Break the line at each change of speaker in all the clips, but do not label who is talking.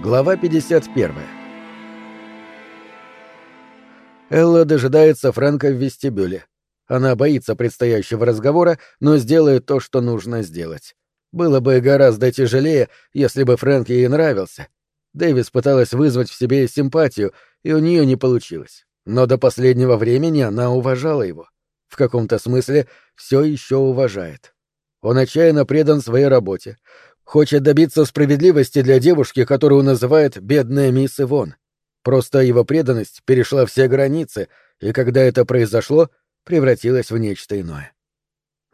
Глава 51. Элла дожидается Фрэнка в вестибюле. Она боится предстоящего разговора, но сделает то, что нужно сделать. Было бы гораздо тяжелее, если бы Фрэнк ей нравился. Дэвис пыталась вызвать в себе симпатию, и у нее не получилось. Но до последнего времени она уважала его. В каком-то смысле все еще уважает. Он отчаянно предан своей работе, Хочет добиться справедливости для девушки, которую называет «бедная мисс Ивон». Просто его преданность перешла все границы, и когда это произошло, превратилась в нечто иное.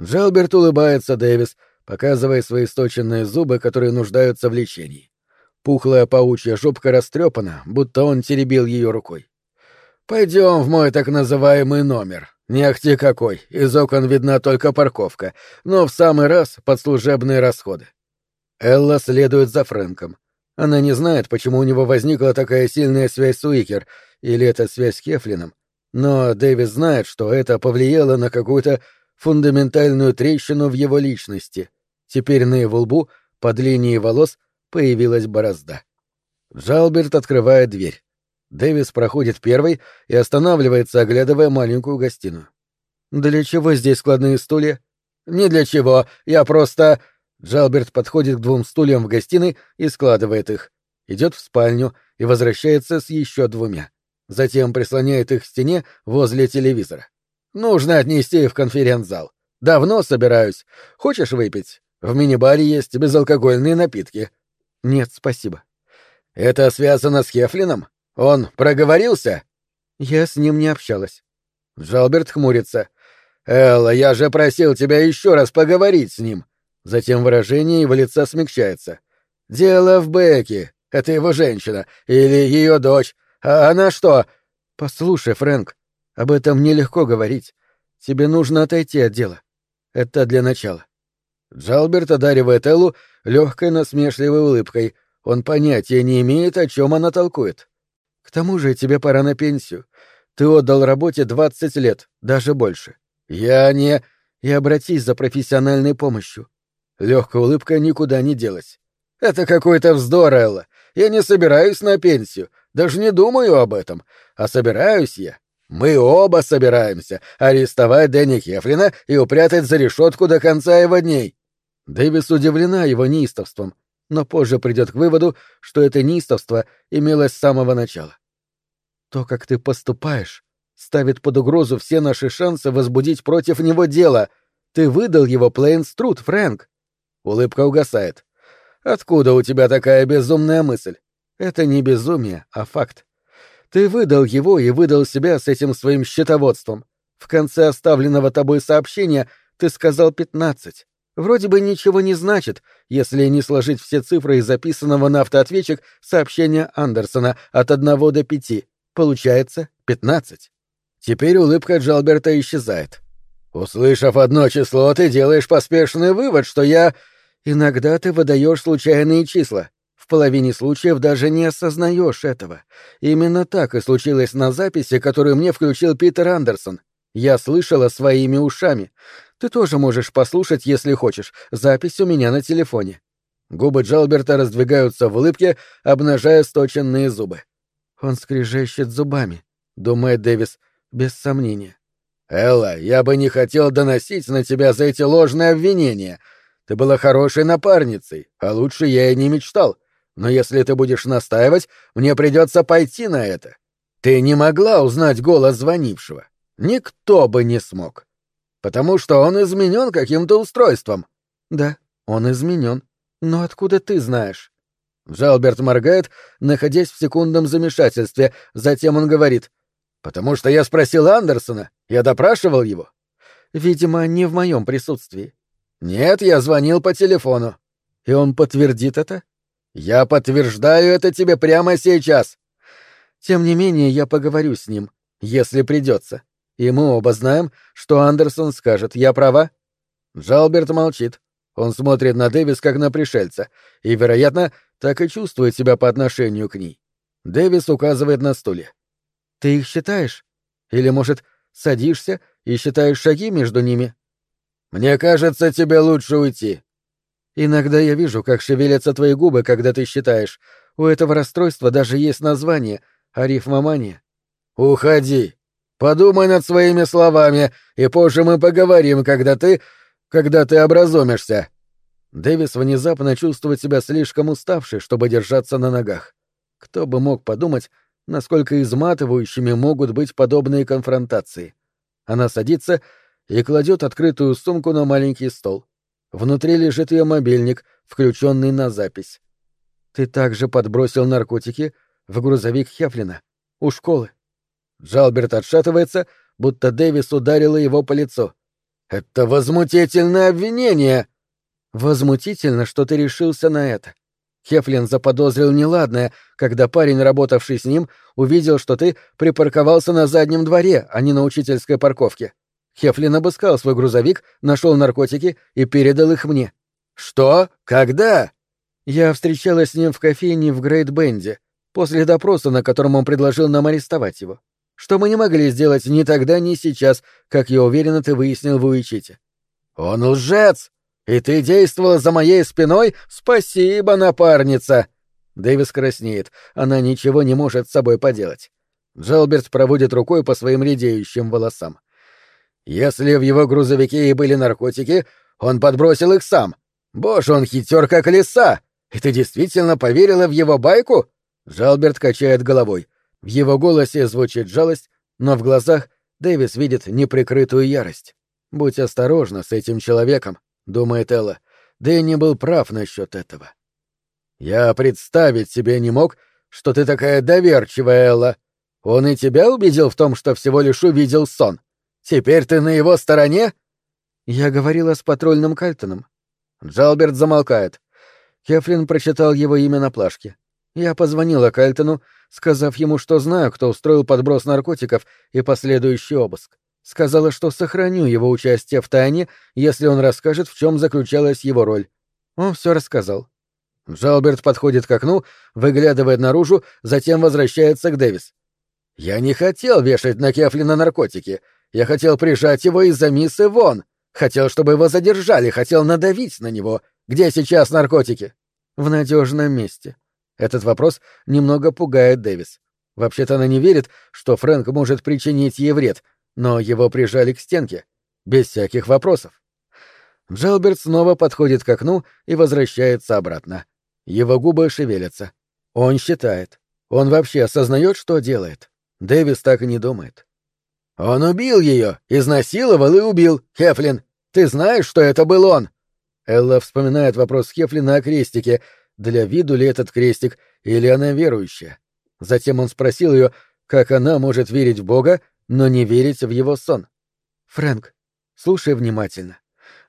Джалберт улыбается Дэвис, показывая свои сточенные зубы, которые нуждаются в лечении. Пухлая паучья жопка растрепана, будто он теребил ее рукой. «Пойдем в мой так называемый номер. Не ахти какой, из окон видна только парковка, но в самый раз под служебные расходы. Элла следует за Фрэнком. Она не знает, почему у него возникла такая сильная связь с Уикер, или это связь с Кефлином, но Дэвис знает, что это повлияло на какую-то фундаментальную трещину в его личности. Теперь на его лбу, под линией волос, появилась борозда. Жалберт открывает дверь. Дэвис проходит первый и останавливается, оглядывая маленькую гостиную. «Для чего здесь складные стулья?» «Не для чего. Я просто...» Джалберт подходит к двум стульям в гостиной и складывает их. Идет в спальню и возвращается с еще двумя. Затем прислоняет их к стене возле телевизора. «Нужно отнести в конференц-зал. Давно собираюсь. Хочешь выпить? В мини-баре есть безалкогольные напитки». «Нет, спасибо». «Это связано с Хефлином? Он проговорился?» «Я с ним не общалась». Джалберт хмурится. «Элла, я же просил тебя еще раз поговорить с ним. Затем выражение его лица смягчается. «Дело в Бекке. Это его женщина. Или ее дочь. А она что?» «Послушай, Фрэнк, об этом нелегко говорить. Тебе нужно отойти от дела. Это для начала». Джалберт одаривает Эллу легкой насмешливой улыбкой. Он понятия не имеет, о чем она толкует. «К тому же тебе пора на пенсию. Ты отдал работе двадцать лет, даже больше. Я не...» «И обратись за профессиональной помощью. Легкая улыбка никуда не делась. «Это какой-то вздор, Элла. Я не собираюсь на пенсию, даже не думаю об этом. А собираюсь я. Мы оба собираемся арестовать Дэнни Хефлина и упрятать за решетку до конца его дней». Дэвис удивлена его неистовством, но позже придет к выводу, что это неистовство имелось с самого начала. «То, как ты поступаешь, ставит под угрозу все наши шансы возбудить против него дело. Ты выдал его Плейнструд, Фрэнк. Улыбка угасает. «Откуда у тебя такая безумная мысль?» «Это не безумие, а факт. Ты выдал его и выдал себя с этим своим счетоводством. В конце оставленного тобой сообщения ты сказал пятнадцать. Вроде бы ничего не значит, если не сложить все цифры из записанного на автоответчик сообщения Андерсона от одного до пяти. Получается пятнадцать. Теперь улыбка Джалберта исчезает. Услышав одно число, ты делаешь поспешный вывод, что я... Иногда ты выдаешь случайные числа. В половине случаев даже не осознаешь этого. Именно так и случилось на записи, которую мне включил Питер Андерсон. Я слышала своими ушами. Ты тоже можешь послушать, если хочешь. Запись у меня на телефоне. Губы Джалберта раздвигаются в улыбке, обнажая сточенные зубы. Он скрежещет зубами, думает Дэвис, без сомнения. Элла, я бы не хотел доносить на тебя за эти ложные обвинения, ты была хорошей напарницей, а лучше я и не мечтал. Но если ты будешь настаивать, мне придется пойти на это. Ты не могла узнать голос звонившего. Никто бы не смог. Потому что он изменен каким-то устройством. Да, он изменен. Но откуда ты знаешь? Жалберт моргает, находясь в секундном замешательстве. Затем он говорит. «Потому что я спросил Андерсона. Я допрашивал его». «Видимо, не в моем присутствии. «Нет, я звонил по телефону». «И он подтвердит это?» «Я подтверждаю это тебе прямо сейчас». «Тем не менее, я поговорю с ним, если придется. И мы оба знаем, что Андерсон скажет, я права?» Джалберт молчит. Он смотрит на Дэвис как на пришельца, и, вероятно, так и чувствует себя по отношению к ней. Дэвис указывает на стуле. «Ты их считаешь? Или, может, садишься и считаешь шаги между ними?» Мне кажется, тебе лучше уйти. Иногда я вижу, как шевелятся твои губы, когда ты считаешь. У этого расстройства даже есть название — арифмомания.
«Уходи. Подумай над своими словами, и позже мы поговорим, когда ты... когда ты образумишься».
Дэвис внезапно чувствует себя слишком уставшей, чтобы держаться на ногах. Кто бы мог подумать, насколько изматывающими могут быть подобные конфронтации. Она садится кладет открытую сумку на маленький стол. Внутри лежит ее мобильник, включенный на запись. «Ты также подбросил наркотики в грузовик Хефлина. У школы». Джалберт отшатывается, будто Дэвис ударила его по лицу.
«Это возмутительное обвинение!»
«Возмутительно, что ты решился на это. Хефлин заподозрил неладное, когда парень, работавший с ним, увидел, что ты припарковался на заднем дворе, а не на учительской парковке. Хефлин обыскал свой грузовик, нашел наркотики и передал их мне.
«Что? Когда?»
Я встречалась с ним в кофейне в Грейт Бенде, после допроса, на котором он предложил нам арестовать его. Что мы не могли сделать ни тогда, ни сейчас, как я уверена, ты выяснил в Уичите.
«Он лжец! И ты действовала за моей спиной? Спасибо, напарница!»
Дэвис краснеет. Она ничего не может с собой поделать. Джалберт проводит рукой по своим редеющим волосам.
«Если в его грузовике и были наркотики, он подбросил их сам. Боже, он хитер как лиса! И ты действительно поверила в его байку?»
Жалберт качает головой. В его голосе звучит жалость, но в глазах Дэвис видит неприкрытую ярость. «Будь осторожна с этим человеком», — думает Элла. Дэнни был прав насчет этого.
«Я представить себе не мог, что ты такая доверчивая, Элла. Он и тебя убедил в том, что всего лишь увидел сон. Теперь ты на его стороне?»
«Я говорила с патрульным Кальтоном».
Джалберт замолкает.
Кефлин прочитал его имя на плашке. Я позвонила Кальтону, сказав ему, что знаю, кто устроил подброс наркотиков и последующий обыск. Сказала, что сохраню его участие в тайне, если он расскажет, в чем заключалась его роль. Он все рассказал. Джалберт подходит к окну, выглядывает наружу, затем возвращается к Дэвис.
«Я не хотел вешать на Кефлина наркотики. Я хотел прижать его из-за миссы Вон. Хотел, чтобы его задержали, хотел надавить на него. Где сейчас наркотики?»
«В надежном месте». Этот вопрос немного пугает Дэвис. Вообще-то она не верит, что Фрэнк может причинить ей вред, но его прижали к стенке. Без всяких вопросов. Джалберт снова подходит к окну и возвращается обратно. Его губы шевелятся. Он считает. Он вообще осознает, что делает. Дэвис так и не думает.
«Он убил ее, изнасиловал и убил, Хефлин. Ты знаешь, что это был он?»
Элла вспоминает вопрос Хефлина о крестике, для виду ли этот крестик, или она верующая. Затем он спросил ее, как она может верить в Бога, но не верить в его сон. «Фрэнк, слушай внимательно.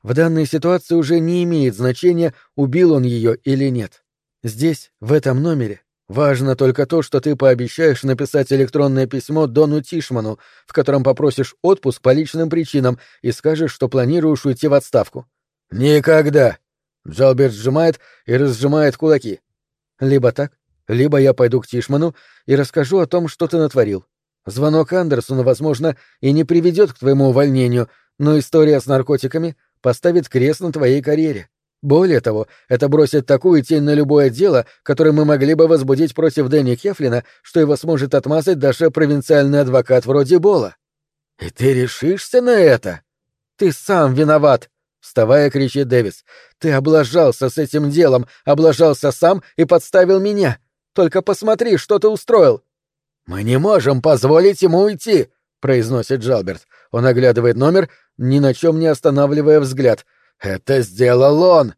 В данной ситуации уже не имеет значения, убил он ее или нет. Здесь, в этом номере, важно только то, что ты пообещаешь написать электронное письмо Дону Тишману, в котором попросишь отпуск по личным причинам и скажешь, что планируешь уйти в отставку».
«Никогда!»
Джалберт сжимает и разжимает кулаки. «Либо так, либо я пойду к Тишману и расскажу о том, что ты натворил. Звонок Андерсона, возможно, и не приведет к твоему увольнению, но история с наркотиками поставит крест на твоей карьере. Более того, это бросит такую тень на любое дело, которое мы могли бы возбудить против Дэнни Кефлина, что его сможет отмазать даже провинциальный адвокат вроде Бола.
И ты решишься на это?
Ты сам виноват, вставая, кричит Дэвис. Ты облажался с этим делом, облажался сам и подставил меня. Только посмотри, что ты устроил.
Мы не можем позволить ему уйти, произносит Джалберт. Он оглядывает номер, ни на чем не останавливая взгляд. Это сделал он.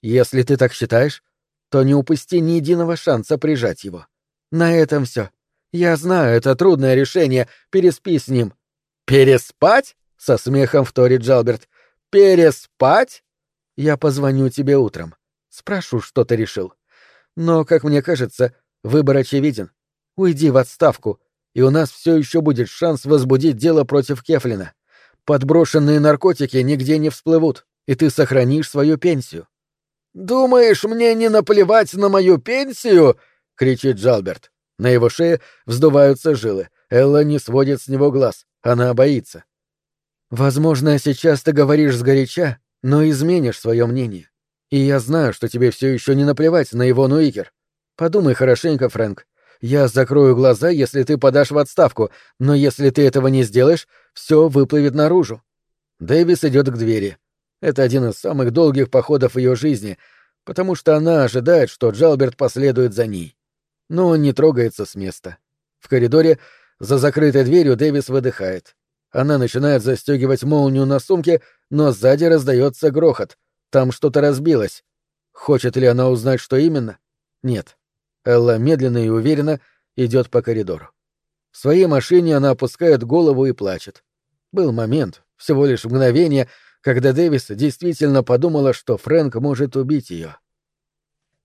Если ты так считаешь, то не упусти ни единого шанса прижать его. На этом все. Я знаю, это трудное решение. Переспи с ним.
Переспать?
Со смехом вторит Джалберт.
Переспать?
Я позвоню тебе утром. Спрошу, что ты решил. Но, как мне кажется, выбор очевиден. Уйди в отставку, и у нас все еще будет шанс возбудить дело против Кефлина. Подброшенные наркотики нигде не всплывут, и ты сохранишь свою пенсию.
«Думаешь, мне не наплевать на мою пенсию?» — кричит Джалберт.
На его шее вздуваются жилы. Элла не сводит с него глаз. Она боится. «Возможно, сейчас ты говоришь сгоряча, но изменишь свое мнение. И я знаю, что тебе все еще не наплевать на его Нуикер. Подумай хорошенько, Фрэнк. Я закрою глаза, если ты подашь в отставку, но если ты этого не сделаешь, все выплывет наружу. Дэвис идет к двери. Это один из самых долгих походов ее жизни, потому что она ожидает, что Джалберт последует за ней. Но он не трогается с места. В коридоре, за закрытой дверью, Дэвис выдыхает. Она начинает застегивать молнию на сумке, но сзади раздается грохот. Там что-то разбилось. Хочет ли она узнать, что именно? Нет. Элла медленно и уверенно идет по коридору. В своей машине она опускает голову и плачет. Был момент, всего лишь мгновение, когда Дэвис действительно подумала, что Фрэнк может убить ее.